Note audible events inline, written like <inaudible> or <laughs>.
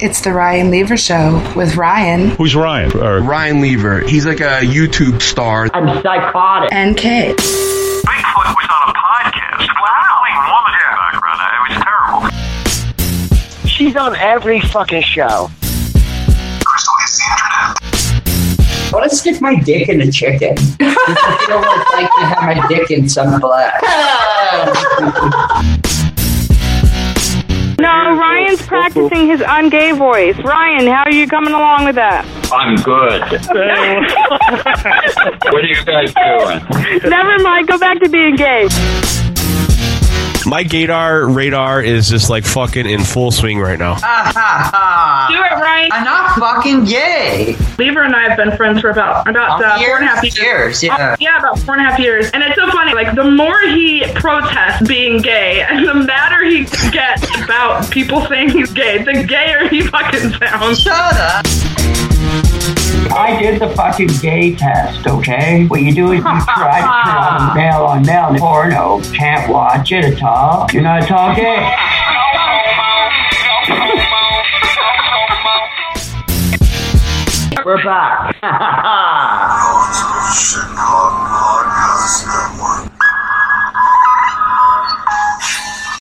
It's the Ryan Lever Show with Ryan Who's Ryan? Or Ryan Lever. He's like a YouTube star. I'm psychotic. and Kate. Bigfoot was on a podcast. Wow. With a woman's background. It was terrible. She's on every fucking show. Krystal hits the internet. I want to stick my dick in a chicken. <laughs> I feel what like to have my dick in some blood. No, Ryan's practicing his ungay voice. Ryan, how are you coming along with that? I'm good. <laughs> what are you guys doing? Never mind, go back to being gay. My gaydar radar is just like fucking in full swing right now. <laughs> Do it, Ryan. I'm not fucking gay. Lever and I have been friends for about about uh, four and a half years. Years, yeah. Yeah, about four and a half years. And it's so funny. Like, the more he protests being gay, <laughs> and the madder he gets about people saying he's gay, the gayer he fucking sounds. Shut up. I did the fucking gay test, okay? What you do is you try to turn on male <laughs> on male porno. Can't watch it at all. You're not talking. We're back. <laughs>